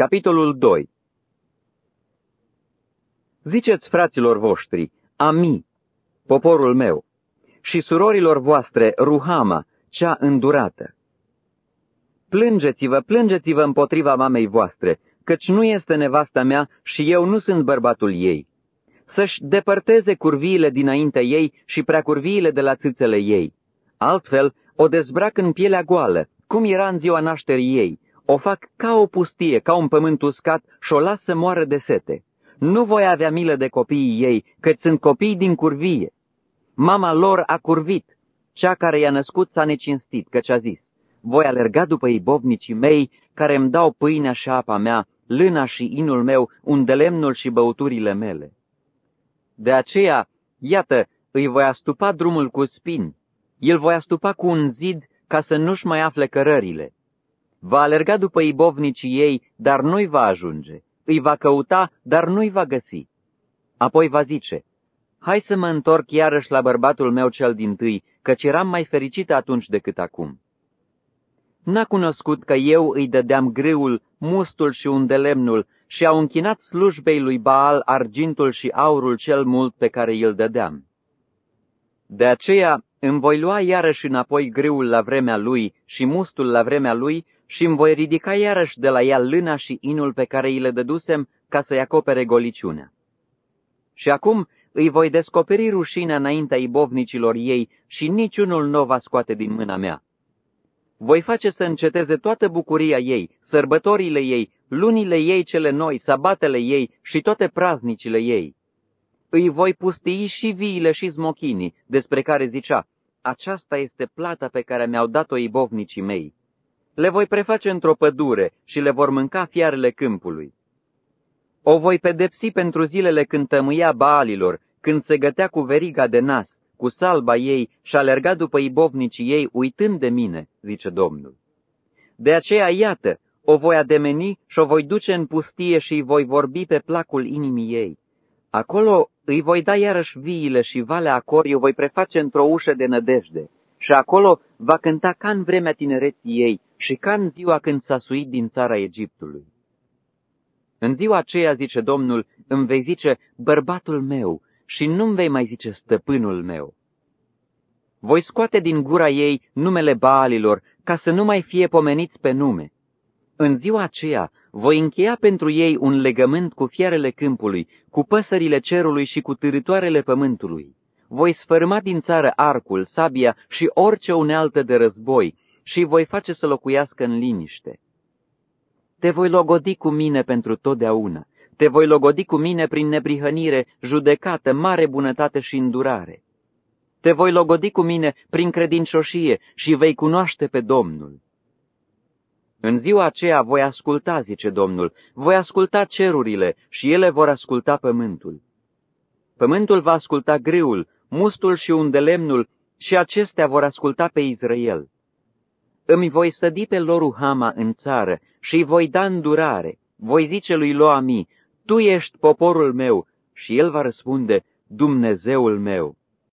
Capitolul 2 Ziceți fraților voștri, Ami, poporul meu, și surorilor voastre, Ruhama, cea îndurată. Plângeți-vă, plângeți-vă împotriva mamei voastre, căci nu este nevasta mea și eu nu sunt bărbatul ei. Să-și depărteze curviile dinaintea ei și preacurviile de la țâțele ei. Altfel, o dezbrac în pielea goală, cum era în ziua nașterii ei, o fac ca o pustie, ca un pământ uscat și o las să moară de sete. Nu voi avea milă de copiii ei, căci sunt copii din curvie. Mama lor a curvit, cea care i-a născut s-a necinstit, căci a zis, voi alerga după ibovnicii mei, care îmi dau pâinea și apa mea, lâna și inul meu, undelemnul și băuturile mele. De aceea, iată, îi voi astupa drumul cu spin, îl voi astupa cu un zid ca să nu-și mai afle cărările. Va alerga după ibovnicii ei, dar nu-i va ajunge. Îi va căuta, dar nu-i va găsi. Apoi va zice, hai să mă întorc iarăși la bărbatul meu cel din tâi, căci eram mai fericit atunci decât acum. N-a cunoscut că eu îi dădeam grâul, mustul și undelemnul și au închinat slujbei lui Baal argintul și aurul cel mult pe care îl dădeam. De aceea îmi voi lua iarăși înapoi grâul la vremea lui și mustul la vremea lui și îmi voi ridica iarăși de la ea lâna și inul pe care îi le dădusem ca să-i acopere goliciunea. Și acum îi voi descoperi rușinea înaintea ibovnicilor ei și niciunul nu o va scoate din mâna mea. Voi face să înceteze toată bucuria ei, sărbătorile ei, lunile ei cele noi, sabatele ei și toate praznicile ei. Îi voi pustii și viile și smochinii, despre care zicea, aceasta este plata pe care mi-au dat-o ibovnicii mei. Le voi preface într-o pădure și le vor mânca fiarele câmpului. O voi pedepsi pentru zilele când tămâia baalilor, când se gătea cu veriga de nas, cu salba ei și alerga după ibovnicii ei, uitând de mine, zice Domnul. De aceea, iată, o voi ademeni și o voi duce în pustie și îi voi vorbi pe placul inimii ei. Acolo îi voi da iarăși viile și valea Acoriu voi preface într-o ușă de nădejde și acolo va cânta ca în vremea tinereții ei și ca în ziua când s-a suit din țara Egiptului. În ziua aceea, zice Domnul, îmi vei zice, bărbatul meu, și nu-mi vei mai zice stăpânul meu. Voi scoate din gura ei numele Baalilor, ca să nu mai fie pomeniți pe nume. În ziua aceea voi încheia pentru ei un legământ cu fiarele câmpului, cu păsările cerului și cu târătoarele pământului. Voi sfărâma din țară arcul, sabia și orice unealtă de război și voi face să locuiască în liniște. Te voi logodi cu mine pentru totdeauna te voi logodi cu mine prin neprihănire, judecată, mare bunătate și îndurare. Te voi logodi cu mine prin credincioșie și vei cunoaște pe Domnul. În ziua aceea voi asculta, zice Domnul, voi asculta cerurile și ele vor asculta pământul. Pământul va asculta grâul, mustul și undelemnul și acestea vor asculta pe Israel. Îmi voi sădi pe Loruhama în țară și îi voi da îndurare. Voi zice lui Loami, tu ești poporul meu, și el va răspunde, Dumnezeul meu.